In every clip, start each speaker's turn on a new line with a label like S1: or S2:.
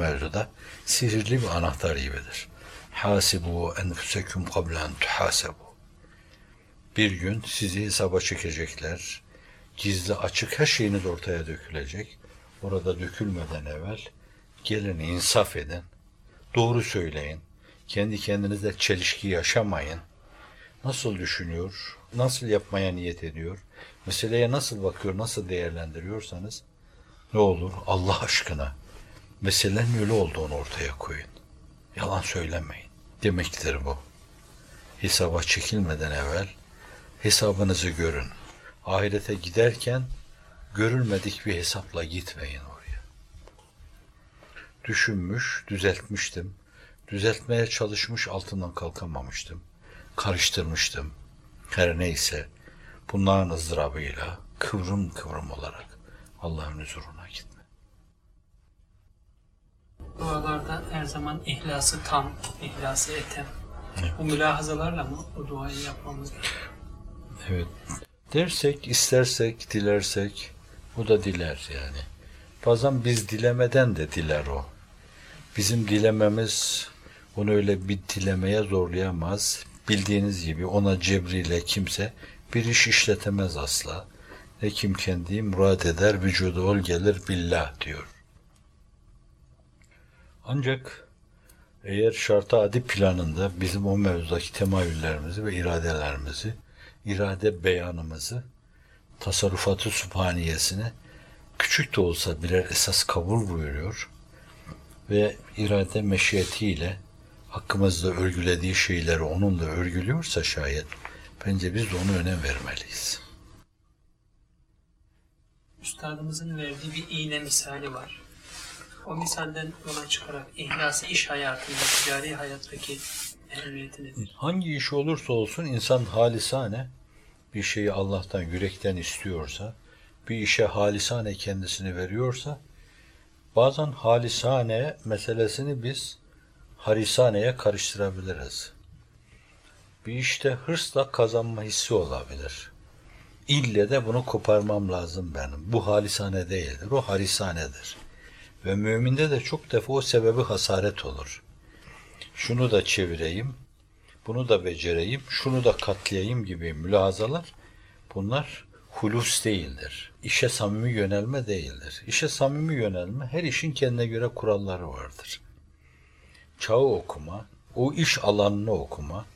S1: mevzuda sihirli bir anahtar gibidir. Hasibu enfusekum qabla en tuhasebu. Bir gün sizi hesaba çekecekler. Gizli açık her şeyiniz ortaya dökülecek. Orada dökülmeden evvel gelin insaf edin. Doğru söyleyin. Kendi kendinizle çelişki yaşamayın. Nasıl düşünüyor? Nasıl yapmaya niyet ediyor? Meseleye nasıl bakıyor? Nasıl değerlendiriyorsanız ne olur Allah aşkına meselenin öyle olduğunu ortaya koyun. Yalan söylemeyin. Demektir bu. Hesaba çekilmeden evvel hesabınızı görün. Ahirete giderken görülmedik bir hesapla gitmeyin oraya. Düşünmüş, düzeltmiştim. Düzeltmeye çalışmış, altından kalkamamıştım. Karıştırmıştım. Her neyse, bunların ızdırabıyla kıvrım kıvrım olarak Allah'ın huzuruna gitme.
S2: Dualarda her zaman ihlası tam, ihlası etem. Bu mülahazalarla mı bu duayı yapmamız gerekiyor?
S1: Evet. Dersek, istersek, dilersek o da diler yani. Bazen biz dilemeden de diler o. Bizim dilememiz onu öyle bir dilemeye zorlayamaz. Bildiğiniz gibi ona cebriyle kimse bir iş işletemez asla. Ne kim kendi murad eder, vücudu ol gelir billah diyor. Ancak eğer şartı adi planında bizim o mevzudaki temayüllerimizi ve iradelerimizi, irade beyanımızı, tasarrufatı sübhaniyesini küçük de olsa birer esas kabul buyuruyor ve irade meşiyetiyle hakkımızda örgülediği şeyleri onunla örgülüyorsa şayet bence biz de ona önem vermeliyiz.
S2: Üstadımızın verdiği bir iğne misali var. O misalden yola çıkarak ihlası iş hayatında, ticari hayattaki ehemmiyeti?
S1: Hangi iş olursa olsun insan halisane bir şeyi Allah'tan yürekten istiyorsa, bir işe halisane kendisini veriyorsa, bazen halisane meselesini biz harisaneye karıştırabiliriz. Bir işte hırsla kazanma hissi olabilir. İlle de bunu koparmam lazım benim. Bu halisane değildir, o harisanedir. Ve müminde de çok defa o sebebi hasaret olur. Şunu da çevireyim, bunu da becereyim, şunu da katlayayım gibi mülahazalar bunlar hulus değildir. İşe samimi yönelme değildir. İşe samimi yönelme her işin kendine göre kuralları vardır. Çağı okuma, o iş alanını okuma,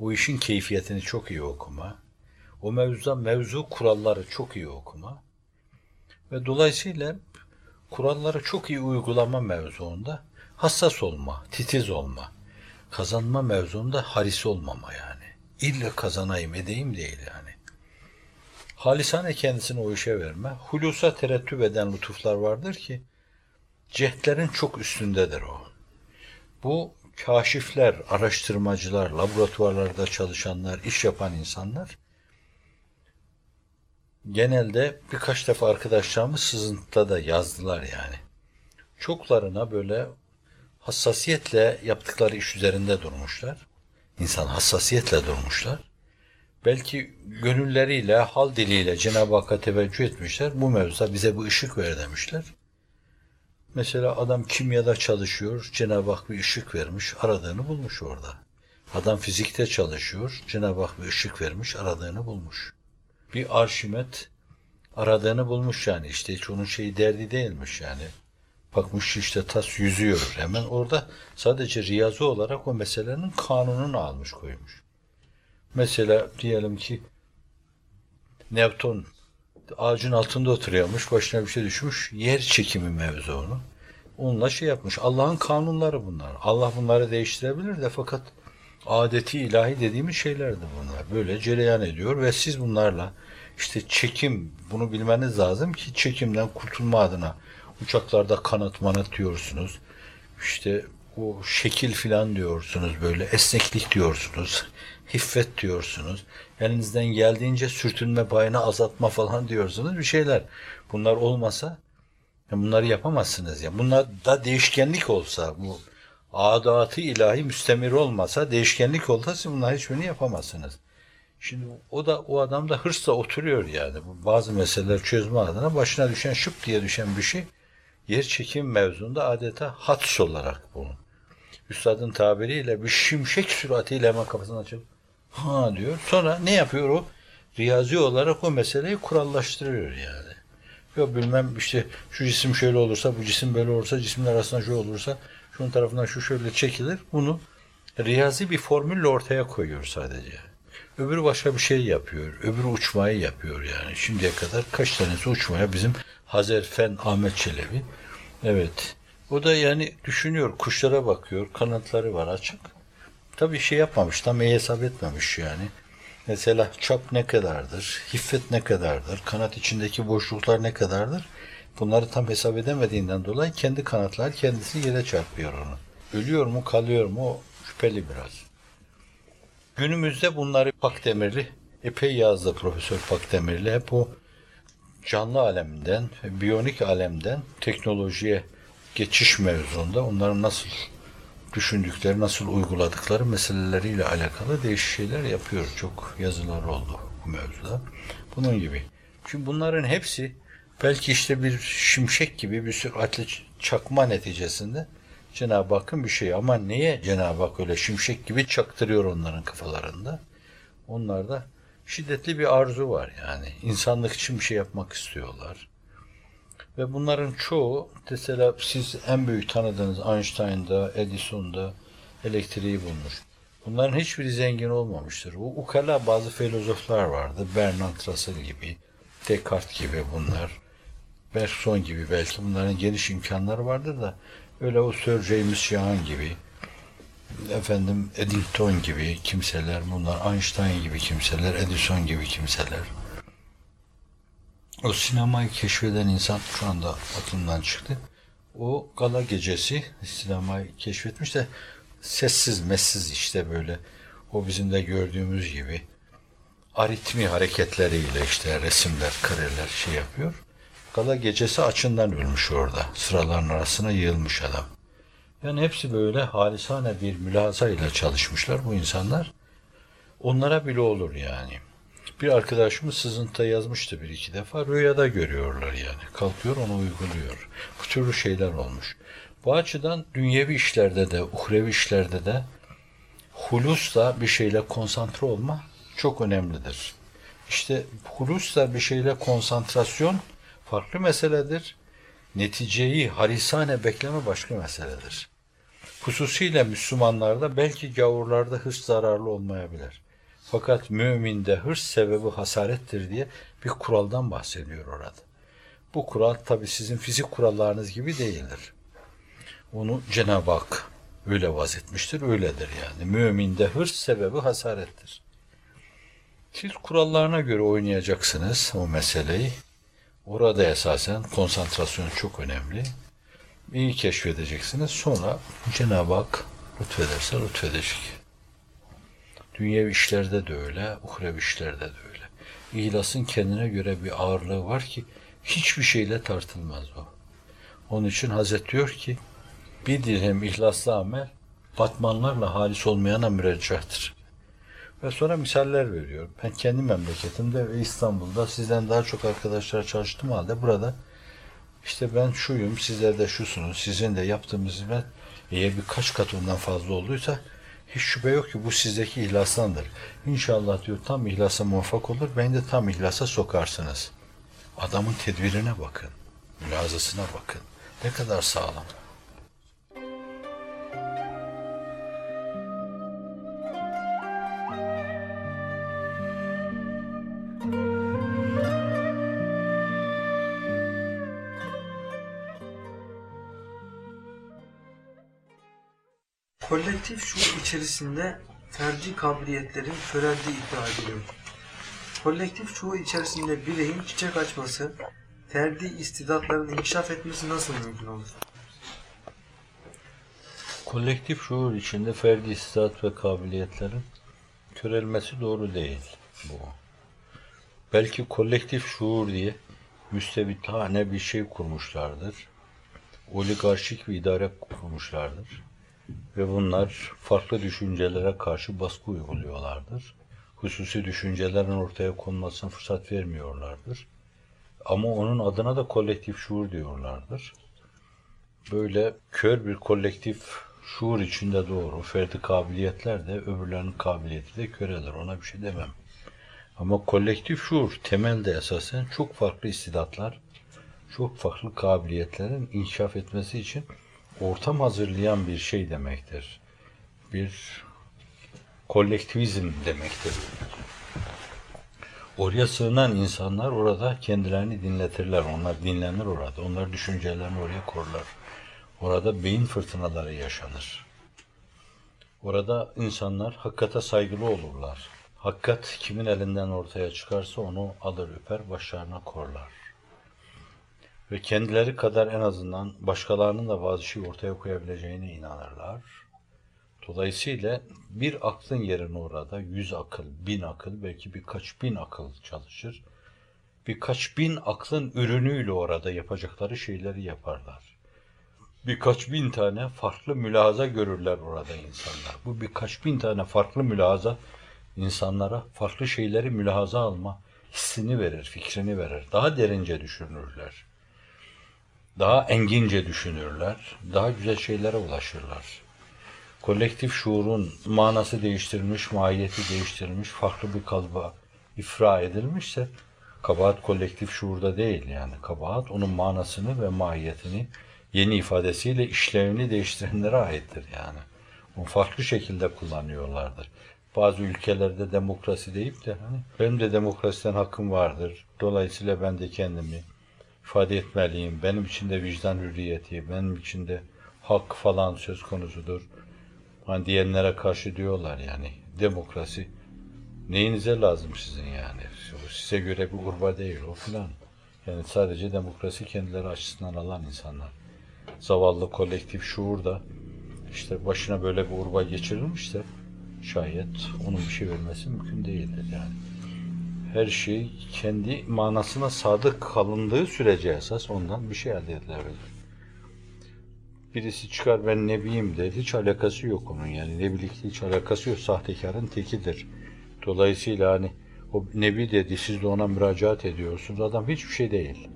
S1: o işin keyfiyetini çok iyi okuma, o mevzuda mevzu kuralları çok iyi okuma ve dolayısıyla kuralları çok iyi uygulama mevzuunda hassas olma, titiz olma, kazanma mevzuunda haris olmama yani. İlle kazanayım edeyim değil yani. Halisane kendisini o işe verme. Hulusa terettüp eden lütuflar vardır ki cehdlerin çok üstündedir o. Bu kaşifler, araştırmacılar, laboratuvarlarda çalışanlar, iş yapan insanlar genelde birkaç defa arkadaşlarımız sızıntıda da yazdılar yani. Çoklarına böyle hassasiyetle yaptıkları iş üzerinde durmuşlar. İnsan hassasiyetle durmuşlar. Belki gönülleriyle, hal diliyle Cenab-ı Hakk'a teveccüh etmişler. Bu mevzuda bize bu ışık ver demişler. Mesela adam kimyada çalışıyor, Cenab-ı Hak bir ışık vermiş, aradığını bulmuş orada. Adam fizikte çalışıyor, Cenab-ı Hak bir ışık vermiş, aradığını bulmuş. Bir arşimet aradığını bulmuş yani işte hiç onun şeyi derdi değilmiş yani. Bakmış işte tas yüzüyor. Hemen orada sadece riyazi olarak o meselenin kanununu almış koymuş. Mesela diyelim ki Newton ağacın altında oturuyormuş, başına bir şey düşmüş, yer çekimi mevzu onu. Onunla şey yapmış. Allah'ın kanunları bunlar. Allah bunları değiştirebilir de fakat adeti ilahi dediğimiz şeylerdi bunlar. Böyle cereyan ediyor ve siz bunlarla işte çekim, bunu bilmeniz lazım ki çekimden kurtulma adına uçaklarda kanat manat diyorsunuz. İşte o şekil filan diyorsunuz böyle, esneklik diyorsunuz, hiffet diyorsunuz. Elinizden geldiğince sürtünme payını azaltma falan diyorsunuz bir şeyler. Bunlar olmasa bunları yapamazsınız ya. Bunlar da değişkenlik olsa bu adatı ilahi müstemir olmasa, değişkenlik olsa siz bunlar hiçbirini yapamazsınız. Şimdi o da o adam da hırsla oturuyor yani. Bazı meseleler çözme adına başına düşen şıp diye düşen bir şey yer çekim mevzunda adeta hadis olarak bunu. Üstadın tabiriyle bir şimşek süratiyle hemen kafasını açıp ha diyor. Sonra ne yapıyor o? Riyazi olarak o meseleyi kurallaştırıyor yani. Yok bilmem işte şu cisim şöyle olursa, bu cisim böyle olursa, cisimler arasında şu olursa, şunun tarafından şu şöyle çekilir. Bunu riyazi bir formülle ortaya koyuyor sadece. Öbürü başka bir şey yapıyor. Öbürü uçmayı yapıyor yani. Şimdiye kadar kaç tanesi uçmaya bizim Hazer Fen Ahmet Çelebi. Evet. O da yani düşünüyor, kuşlara bakıyor, kanatları var açık. Tabii şey yapmamış, tam iyi hesap etmemiş yani. Mesela çap ne kadardır, hiffet ne kadardır, kanat içindeki boşluklar ne kadardır? Bunları tam hesap edemediğinden dolayı kendi kanatlar kendisi yere çarpıyor onu. Ölüyor mu, kalıyor mu şüpheli biraz. Günümüzde bunları Pakdemirli epey yazdı Profesör Pakdemirli. Hep o canlı aleminden, biyonik alemden teknolojiye geçiş mevzunda onların nasıl düşündükleri, nasıl uyguladıkları meseleleriyle alakalı değişik şeyler yapıyor. Çok yazılar oldu bu mevzuda. Bunun gibi. Şimdi bunların hepsi belki işte bir şimşek gibi bir süratle çakma neticesinde Cenab-ı Hakk'ın bir şeyi. Ama niye Cenab-ı Hak öyle şimşek gibi çaktırıyor onların kafalarında? Onlarda şiddetli bir arzu var yani. İnsanlık için bir şey yapmak istiyorlar. Ve bunların çoğu mesela siz en büyük tanıdığınız Einstein'da, Edison'da elektriği bulmuş. Bunların hiçbiri zengin olmamıştır. O ukala bazı filozoflar vardı. Bernard Russell gibi, Descartes gibi bunlar. Bergson gibi belki bunların geniş imkanları vardır da öyle o Sir James Young gibi efendim Eddington gibi kimseler bunlar Einstein gibi kimseler Edison gibi kimseler o sinemayı keşfeden insan şu anda aklımdan çıktı. O gala gecesi sinemayı keşfetmiş de sessiz messiz işte böyle o bizim de gördüğümüz gibi aritmi hareketleriyle işte resimler, kareler şey yapıyor. Gala gecesi açından ölmüş orada. Sıraların arasına yığılmış adam. Yani hepsi böyle halisane bir mülaza ile çalışmışlar bu insanlar. Onlara bile olur yani. Bir arkadaşımız sızıntıda yazmıştı bir iki defa. Rüyada görüyorlar yani. Kalkıyor onu uyguluyor. Bu türlü şeyler olmuş. Bu açıdan dünyevi işlerde de, uhrevi işlerde de hulusla bir şeyle konsantre olma çok önemlidir. İşte hulusla bir şeyle konsantrasyon farklı meseledir. Neticeyi harisane bekleme başka meseledir. Hususiyle Müslümanlarda belki gavurlarda hırs zararlı olmayabilir. Fakat müminde hırs sebebi hasarettir diye bir kuraldan bahsediyor orada. Bu kural tabi sizin fizik kurallarınız gibi değildir. Onu Cenab-ı Hak öyle vazetmiştir, öyledir yani. Müminde hırs sebebi hasarettir. Siz kurallarına göre oynayacaksınız o meseleyi. Orada esasen konsantrasyon çok önemli. İyi keşfedeceksiniz. Sonra Cenab-ı Hak lütfederse lütfedecek. Dünyevi işlerde de öyle, uhrevi işlerde de öyle. İhlasın kendine göre bir ağırlığı var ki hiçbir şeyle tartılmaz o. Onun için Hazret diyor ki bir dirhem ihlaslı amel batmanlarla halis olmayana müreccahtır. Ve sonra misaller veriyor. Ben kendi memleketimde ve İstanbul'da sizden daha çok arkadaşlar çalıştığım halde burada işte ben şuyum, sizler de şusunuz, sizin de yaptığımız hizmet eğer birkaç kat ondan fazla olduysa hiç şüphe yok ki bu sizdeki ihlaslandır. İnşallah diyor tam ihlasa muvaffak olur, beni de tam ihlasa sokarsınız. Adamın tedbirine bakın, mülazasına bakın. Ne kadar sağlam.
S3: Kolektif şuur içerisinde ferdi kabiliyetlerin köreldiği iddia ediliyor. Kolektif şuur içerisinde bireyin çiçek açması, ferdi istidatların inkişaf etmesi nasıl mümkün olur?
S1: Kolektif şuur içinde ferdi istidat ve kabiliyetlerin körelmesi doğru değil bu. Belki kolektif şuur diye müstebitane bir şey kurmuşlardır. Oligarşik bir idare kurmuşlardır. Ve bunlar farklı düşüncelere karşı baskı uyguluyorlardır. Hususi düşüncelerin ortaya konmasına fırsat vermiyorlardır. Ama onun adına da kolektif şuur diyorlardır. böyle kör bir kolektif şuur içinde doğru. Ferdi kabiliyetler de öbürlerinin kabiliyeti de köredir. Ona bir şey demem. Ama kolektif şuur temelde esasen çok farklı istidatlar, çok farklı kabiliyetlerin inkişaf etmesi için ortam hazırlayan bir şey demektir. Bir kolektivizm demektir. Oraya sığınan insanlar orada kendilerini dinletirler. Onlar dinlenir orada. Onlar düşüncelerini oraya korlar. Orada beyin fırtınaları yaşanır. Orada insanlar hakkata saygılı olurlar. Hakikat kimin elinden ortaya çıkarsa onu alır öper başlarına korlar. Ve kendileri kadar en azından başkalarının da bazı şey ortaya koyabileceğine inanırlar. Dolayısıyla bir aklın yerine orada yüz akıl, bin akıl, belki birkaç bin akıl çalışır. Birkaç bin aklın ürünüyle orada yapacakları şeyleri yaparlar. Birkaç bin tane farklı mülahaza görürler orada insanlar. Bu birkaç bin tane farklı mülahaza insanlara farklı şeyleri mülahaza alma hissini verir, fikrini verir. Daha derince düşünürler. Daha engince düşünürler. Daha güzel şeylere ulaşırlar kolektif şuurun manası değiştirilmiş, mahiyeti değiştirilmiş, farklı bir kalıba ifra edilmişse kabahat kolektif şuurda değil yani. Kabahat onun manasını ve mahiyetini yeni ifadesiyle işlevini değiştirenlere aittir yani. Onu farklı şekilde kullanıyorlardır. Bazı ülkelerde demokrasi deyip de hani benim de demokrasiden hakkım vardır. Dolayısıyla ben de kendimi ifade etmeliyim. Benim için de vicdan hürriyeti, benim için de hak falan söz konusudur. Hani diyenlere karşı diyorlar yani demokrasi neyinize lazım sizin yani? Size göre bir urba değil o filan. Yani sadece demokrasi kendileri açısından alan insanlar. Zavallı kolektif şuur da işte başına böyle bir urba geçirilmişse şayet onun bir şey vermesi mümkün değildir yani. Her şey kendi manasına sadık kalındığı sürece esas ondan bir şey elde edilebilir birisi çıkar ben nebiyim der. Hiç alakası yok onun yani. Nebilikle hiç alakası yok. Sahtekarın tekidir. Dolayısıyla hani o nebi dedi siz de ona müracaat ediyorsunuz. Adam hiçbir şey değil.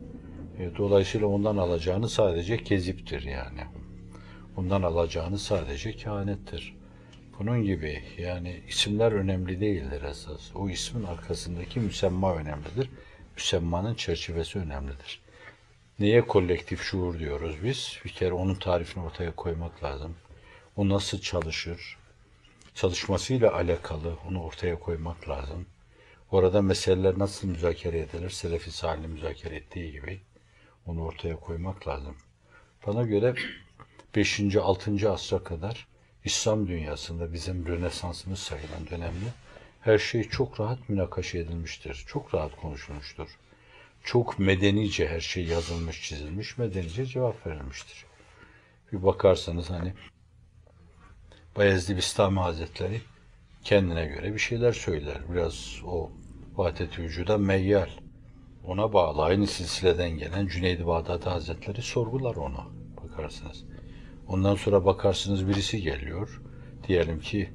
S1: E, dolayısıyla ondan alacağını sadece keziptir yani. Ondan alacağını sadece kehanettir. Bunun gibi yani isimler önemli değildir esas. O ismin arkasındaki müsemma önemlidir. Müsemmanın çerçevesi önemlidir. Neye kolektif şuur diyoruz biz? Bir kere onun tarifini ortaya koymak lazım. O nasıl çalışır? Çalışmasıyla alakalı onu ortaya koymak lazım. Orada meseleler nasıl müzakere edilir? Selefi Salih'in müzakere ettiği gibi onu ortaya koymak lazım. Bana göre 5. 6. asra kadar İslam dünyasında bizim Rönesansımız sayılan dönemde her şey çok rahat münakaşa edilmiştir. Çok rahat konuşulmuştur çok medenice her şey yazılmış, çizilmiş, medenice cevap verilmiştir. Bir bakarsanız hani Bayezid Bistami Hazretleri kendine göre bir şeyler söyler. Biraz o vahdet-i vücuda meyyal. Ona bağlı aynı silsileden gelen Cüneyd-i Bağdadi Hazretleri sorgular onu bakarsınız. Ondan sonra bakarsınız birisi geliyor. Diyelim ki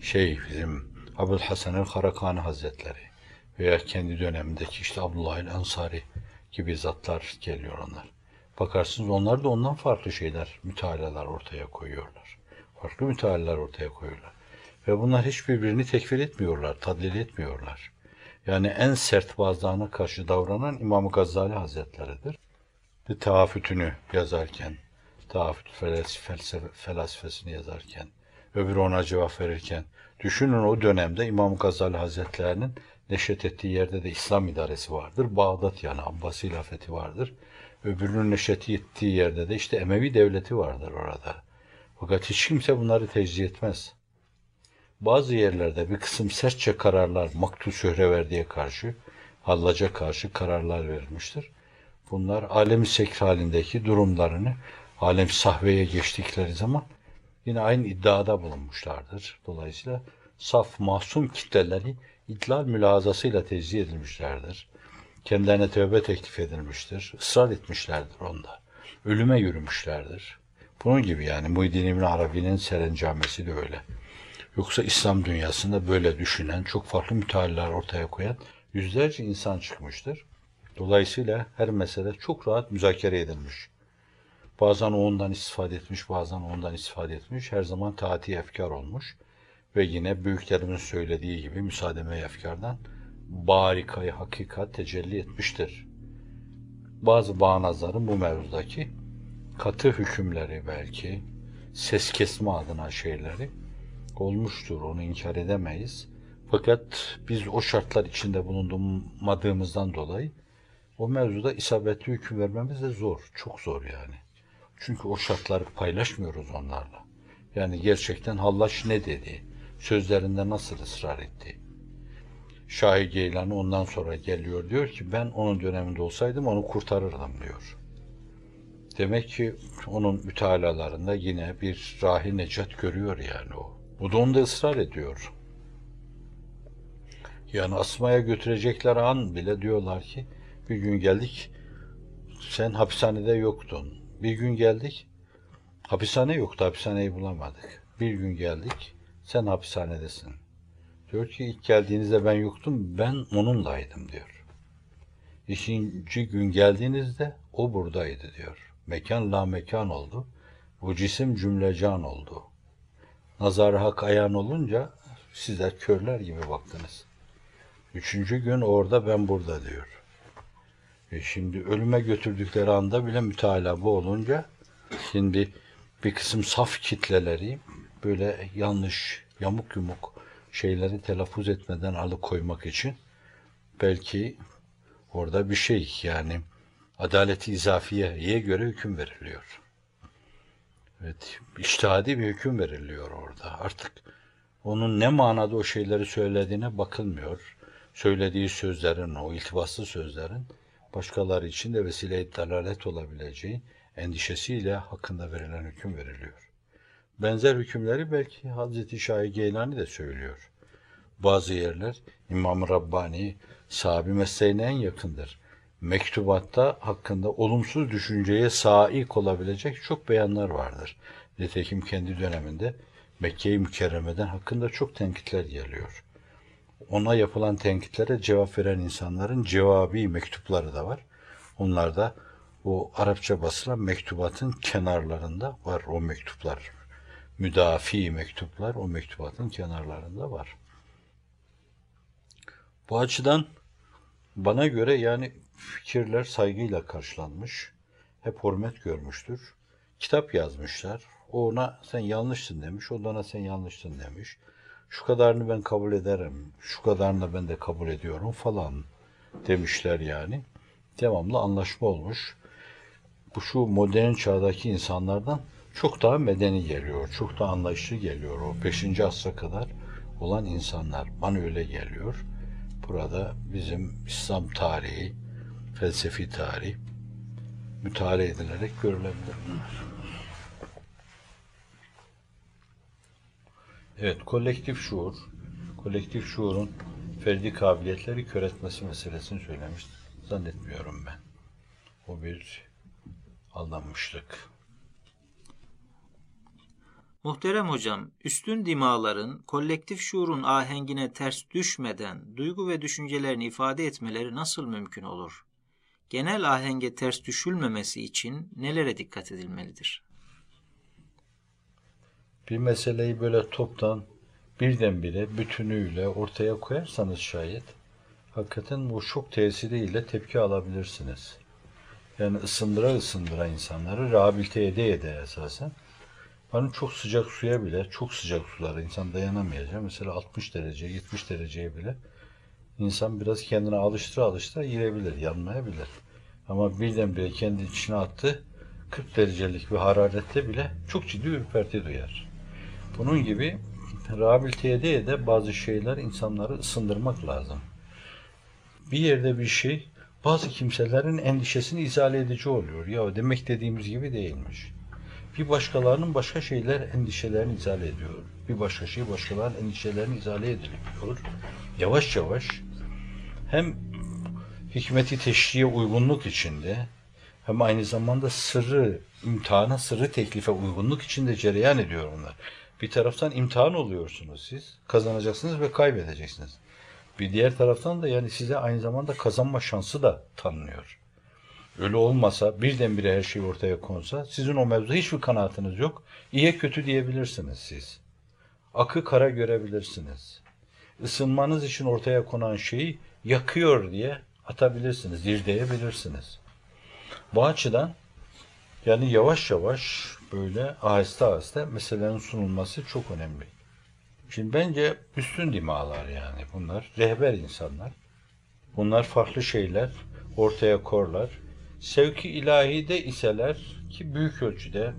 S1: şey bizim Abul Hasan el-Harakani Hazretleri veya kendi dönemindeki işte Abdullah el Ansari gibi zatlar geliyor onlar. Bakarsınız onlar da ondan farklı şeyler, mütealalar ortaya koyuyorlar. Farklı mütealalar ortaya koyuyorlar. Ve bunlar hiçbirbirini tekfir etmiyorlar, tadlil etmiyorlar. Yani en sert bazılarına karşı davranan İmam-ı Gazali Hazretleri'dir. Bir teafütünü yazarken, teafüt felsefe, felsefesini yazarken, öbürü ona cevap verirken, düşünün o dönemde İmam Gazali Hazretlerinin neşet ettiği yerde de İslam idaresi vardır. Bağdat yani Abbasi hilafeti vardır. Öbürünün neşet ettiği yerde de işte Emevi devleti vardır orada. Fakat hiç kimse bunları tecrübe etmez. Bazı yerlerde bir kısım sertçe kararlar Maktul Söhreverdi'ye karşı, Hallaca karşı kararlar verilmiştir. Bunlar alemi sekr halindeki durumlarını alem sahveye geçtikleri zaman yine aynı iddiada bulunmuşlardır. Dolayısıyla saf masum kitleleri idlal mülazasıyla tezih edilmişlerdir. Kendilerine tövbe teklif edilmiştir. Israr etmişlerdir onda. Ölüme yürümüşlerdir. Bunun gibi yani Muhyiddin İbn Arabi'nin serencamesi de öyle. Yoksa İslam dünyasında böyle düşünen, çok farklı mütealliler ortaya koyan yüzlerce insan çıkmıştır. Dolayısıyla her mesele çok rahat müzakere edilmiş. Bazen ondan istifade etmiş, bazen ondan istifade etmiş. Her zaman taati efkar olmuş. Ve yine büyüklerimin söylediği gibi müsaademe efkardan barikayı hakikat tecelli etmiştir. Bazı bağnazların bu mevzudaki katı hükümleri belki, ses kesme adına şeyleri olmuştur. Onu inkar edemeyiz. Fakat biz o şartlar içinde bulunmadığımızdan dolayı o mevzuda isabetli hüküm vermemiz de zor. Çok zor yani. Çünkü o şartları paylaşmıyoruz onlarla. Yani gerçekten Hallaç ne dedi? Sözlerinde nasıl ısrar etti? Şahi Geylani ondan sonra geliyor diyor ki ben onun döneminde olsaydım onu kurtarırdım diyor. Demek ki onun mütalalarında yine bir rahi necat görüyor yani o. Bu da onda ısrar ediyor. Yani asmaya götürecekler an bile diyorlar ki bir gün geldik sen hapishanede yoktun. Bir gün geldik hapishane yoktu hapishaneyi bulamadık. Bir gün geldik sen hapishanedesin. Diyor ki ilk geldiğinizde ben yoktum ben onunlaydım diyor. İkinci gün geldiğinizde o buradaydı diyor. Mekan la mekan oldu. Bu cisim cümlecan oldu. Nazar hak ayan olunca sizler körler gibi baktınız. Üçüncü gün orada ben burada diyor. E şimdi ölüme götürdükleri anda bile mütalaa bu olunca şimdi bir kısım saf kitleleri böyle yanlış, yamuk yumuk şeyleri telaffuz etmeden alıkoymak için belki orada bir şey yani adaleti izafiyeye göre hüküm veriliyor. Evet, iştihadi bir hüküm veriliyor orada. Artık onun ne manada o şeyleri söylediğine bakılmıyor. Söylediği sözlerin, o iltibaslı sözlerin başkaları için de vesile-i dalalet olabileceği endişesiyle hakkında verilen hüküm veriliyor. Benzer hükümleri belki Hazreti Şahi Geylani de söylüyor. Bazı yerler İmam-ı Rabbani sahabi mesleğine en yakındır. Mektubatta hakkında olumsuz düşünceye saik olabilecek çok beyanlar vardır. Nitekim kendi döneminde Mekke-i Mükerreme'den hakkında çok tenkitler geliyor. Ona yapılan tenkitlere cevap veren insanların cevabi mektupları da var. Onlar da o Arapça basılan mektubatın kenarlarında var o mektuplar. Müdafi mektuplar o mektubatın kenarlarında var. Bu açıdan bana göre yani fikirler saygıyla karşılanmış. Hep hürmet görmüştür. Kitap yazmışlar. Ona sen yanlışsın demiş. O da ona sen yanlışsın demiş. Şu kadarını ben kabul ederim. Şu kadarını da ben de kabul ediyorum falan demişler yani. Devamlı anlaşma olmuş. Bu şu modern çağdaki insanlardan çok daha medeni geliyor. Çok daha anlayışlı geliyor. O 5. asra kadar olan insanlar. Bana öyle geliyor. Burada bizim İslam tarihi, felsefi tarih mütalaa edilerek görülebilir Evet, kolektif şuur, kolektif şuurun ferdi kabiliyetleri kör etmesi meselesini söylemiş. Zannetmiyorum ben. O bir aldanmışlık.
S4: Muhterem hocam, üstün dimaların kolektif şuurun ahengine ters düşmeden duygu ve düşüncelerini ifade etmeleri nasıl mümkün olur? Genel ahenge ters düşülmemesi için nelere dikkat edilmelidir?
S1: Bir meseleyi böyle toptan birdenbire bütünüyle ortaya koyarsanız şayet hakikaten bu şok tesiriyle tepki alabilirsiniz. Yani ısındıra ısındıra insanları rehabilite ede ede esasen. Ben çok sıcak suya bile, çok sıcak sulara insan dayanamayacak. Mesela 60 derece, 70 dereceye bile insan biraz kendine alıştıra alıştıra girebilir, yanmayabilir. Ama birdenbire kendi içine attı 40 derecelik bir hararette bile çok ciddi ürperti duyar. Bunun gibi rehabilite ede ede bazı şeyler insanları ısındırmak lazım. Bir yerde bir şey bazı kimselerin endişesini izale edici oluyor. Ya demek dediğimiz gibi değilmiş. Bir başkalarının başka şeyler endişelerini izale ediyor. Bir başka şey başkalarının endişelerini izale ediliyor. Yavaş yavaş hem hikmeti teşriye uygunluk içinde hem aynı zamanda sırrı, imtihana, sırrı teklife uygunluk içinde cereyan ediyor onlar. Bir taraftan imtihan oluyorsunuz siz, kazanacaksınız ve kaybedeceksiniz. Bir diğer taraftan da yani size aynı zamanda kazanma şansı da tanınıyor. Öyle olmasa birdenbire her şey ortaya konsa sizin o mevzuda hiçbir kanaatiniz yok. İyiye kötü diyebilirsiniz siz. Akı kara görebilirsiniz. Isınmanız için ortaya konan şeyi yakıyor diye atabilirsiniz, irdeyebilirsiniz. Bu açıdan yani yavaş yavaş böyle aheste aheste meselelerin sunulması çok önemli. Şimdi bence üstün dimalar yani bunlar. Rehber insanlar. Bunlar farklı şeyler ortaya korlar. Sevki ilahide iseler ki büyük ölçüde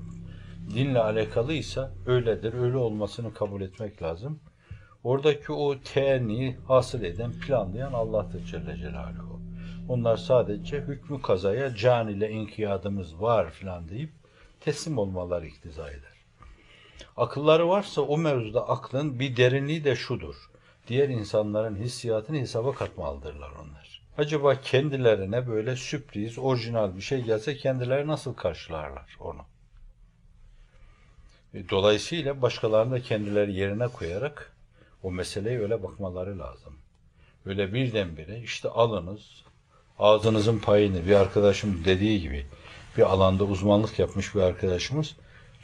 S1: dinle alakalıysa öyledir. Öyle olmasını kabul etmek lazım. Oradaki o teenni hasıl eden, planlayan Allah'tır Celle Celaluhu. Onlar sadece hükmü kazaya can ile inkiyadımız var filan deyip teslim olmaları iktiza eder. Akılları varsa o mevzuda aklın bir derinliği de şudur. Diğer insanların hissiyatını hesaba katmalıdırlar onlar. Acaba kendilerine böyle sürpriz, orijinal bir şey gelse kendileri nasıl karşılarlar onu? E, Dolayısıyla başkalarını da kendileri yerine koyarak o meseleye öyle bakmaları lazım. Öyle birdenbire işte alınız, ağzınızın payını bir arkadaşım dediği gibi bir alanda uzmanlık yapmış bir arkadaşımız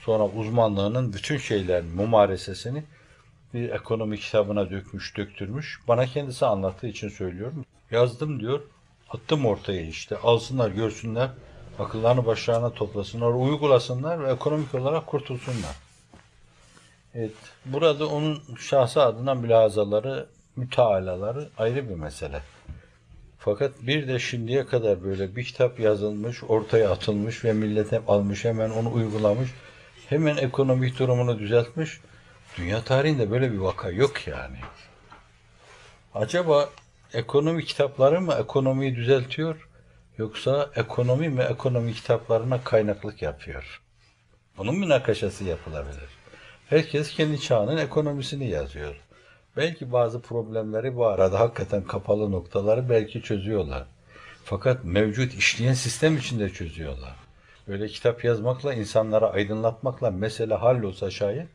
S1: sonra uzmanlığının bütün şeylerin mumaresesini bir ekonomi kitabına dökmüş, döktürmüş. Bana kendisi anlattığı için söylüyorum. Yazdım diyor, attım ortaya işte. Alsınlar, görsünler, akıllarını başlarına toplasınlar, uygulasınlar ve ekonomik olarak kurtulsunlar. Evet, burada onun şahsı adına mülahazaları, mütealaları ayrı bir mesele. Fakat bir de şimdiye kadar böyle bir kitap yazılmış, ortaya atılmış ve millet hep almış, hemen onu uygulamış, hemen ekonomik durumunu düzeltmiş. Dünya tarihinde böyle bir vaka yok yani. Acaba ekonomi kitapları mı ekonomiyi düzeltiyor, yoksa ekonomi mi ekonomi kitaplarına kaynaklık yapıyor? Bunun münakaşası yapılabilir. Herkes kendi çağının ekonomisini yazıyor. Belki bazı problemleri bu arada hakikaten kapalı noktaları belki çözüyorlar. Fakat mevcut işleyen sistem içinde çözüyorlar. Öyle kitap yazmakla, insanlara aydınlatmakla mesele hallolsa şayet,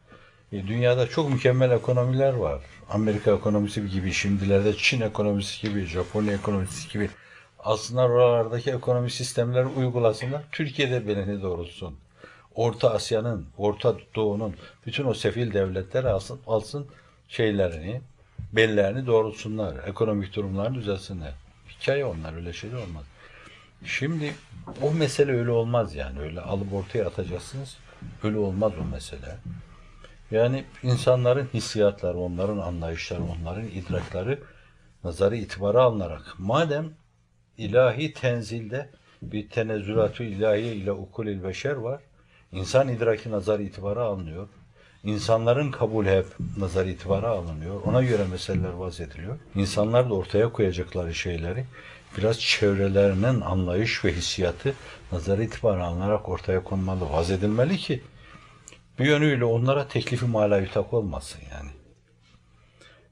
S1: e, dünyada çok mükemmel ekonomiler var. Amerika ekonomisi gibi, şimdilerde Çin ekonomisi gibi, Japonya ekonomisi gibi. Aslında oralardaki ekonomi sistemleri uygulasınlar, Türkiye'de belini doğrultsun. Orta Asya'nın, Orta Doğu'nun bütün o sefil devletler alsın, alsın şeylerini, bellerini doğrultsunlar. Ekonomik durumlarını düzelsinler. Hikaye onlar, öyle şeyler olmaz. Şimdi o mesele öyle olmaz yani. Öyle alıp ortaya atacaksınız. Öyle olmaz o mesele. Yani insanların hissiyatları, onların anlayışları, onların idrakları nazarı itibara alınarak madem ilahi tenzilde bir tenezzülatü ilahiye ile ukulil beşer var. İnsan idraki nazar itibara alınıyor. İnsanların kabul hep nazar itibara alınıyor. Ona göre meseleler vaz ediliyor. İnsanlar da ortaya koyacakları şeyleri biraz çevrelerinin anlayış ve hissiyatı nazar itibara alınarak ortaya konmalı, vaz edilmeli ki bir yönüyle onlara teklifi malayütak olmasın yani.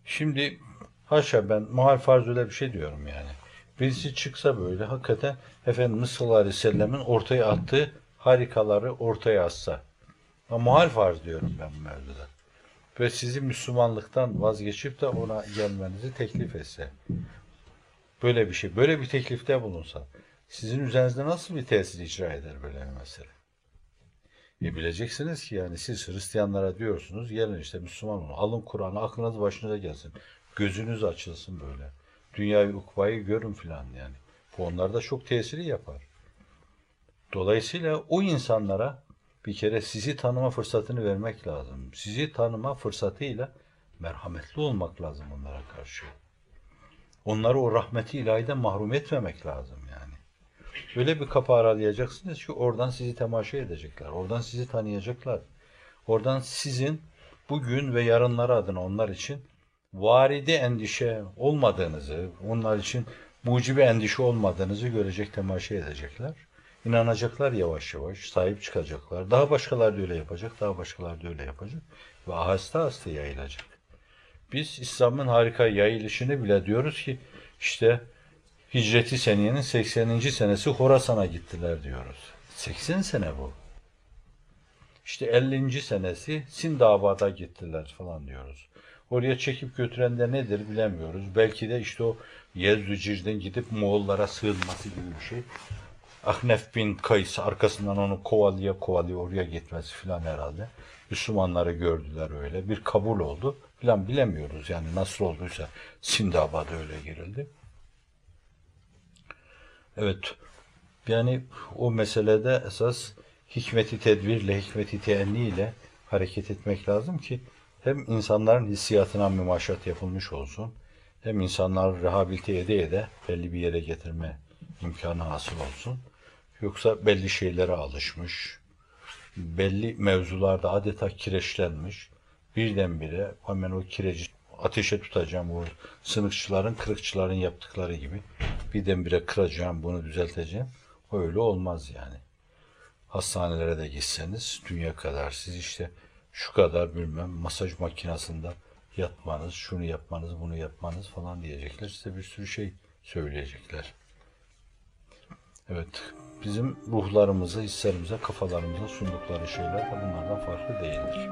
S1: Şimdi haşa ben muhal farz öyle bir şey diyorum yani. Birisi çıksa böyle hakikaten Efendimiz sallallahu aleyhi ve sellemin ortaya attığı harikaları ortaya atsa. Ama muhal farz diyorum ben bu mevzuda. Ve sizi Müslümanlıktan vazgeçip de ona gelmenizi teklif etse. Böyle bir şey, böyle bir teklifte bulunsa. Sizin üzerinizde nasıl bir tesir icra eder böyle bir mesele? E bileceksiniz ki yani siz Hristiyanlara diyorsunuz gelin işte Müslüman olun. Alın Kur'an'ı aklınız başınıza gelsin. Gözünüz açılsın böyle. Dünyayı ukbayı görün filan yani. Bu onlarda çok tesiri yapar. Dolayısıyla o insanlara bir kere sizi tanıma fırsatını vermek lazım. Sizi tanıma fırsatıyla merhametli olmak lazım onlara karşı. Onları o rahmeti ilahiden mahrum etmemek lazım yani. Öyle bir kapı aralayacaksınız ki oradan sizi temaşa edecekler. Oradan sizi tanıyacaklar. Oradan sizin bugün ve yarınları adına onlar için varide endişe olmadığınızı, onlar için mucibe endişe olmadığınızı görecek, temaşa edecekler. İnanacaklar yavaş yavaş, sahip çıkacaklar. Daha başkaları da öyle yapacak, daha başkaları da öyle yapacak. Ve aheste aheste yayılacak. Biz İslam'ın harika yayılışını bile diyoruz ki işte Hicreti seniyenin 80. senesi Horasan'a gittiler diyoruz. 80 sene bu. İşte 50. senesi Sindabad'a gittiler falan diyoruz. Oraya çekip götüren de nedir bilemiyoruz. Belki de işte o Yezdücir'den gidip Moğollara sığınması gibi bir şey. Ahnef bin Kays arkasından onu kovalaya kovalaya oraya gitmesi filan herhalde. Müslümanları gördüler öyle. Bir kabul oldu filan bilemiyoruz yani nasıl olduysa Sindabad'a öyle girildi. Evet yani o meselede esas hikmeti tedbirle, hikmeti teenni ile hareket etmek lazım ki hem insanların hissiyatına mümaşat yapılmış olsun, hem insanları rehabilite ede ede belli bir yere getirme imkanı hasıl olsun. Yoksa belli şeylere alışmış, belli mevzularda adeta kireçlenmiş, birdenbire hemen o kireci ateşe tutacağım o sınıkçıların, kırıkçıların yaptıkları gibi birdenbire kıracağım, bunu düzelteceğim. Öyle olmaz yani. Hastanelere de gitseniz dünya kadar siz işte şu kadar bilmem masaj makinesinde yatmanız, şunu yapmanız, bunu yapmanız falan diyecekler. Size bir sürü şey söyleyecekler. Evet. Bizim ruhlarımıza, hislerimize, kafalarımıza sundukları şeyler de bunlardan farklı değildir.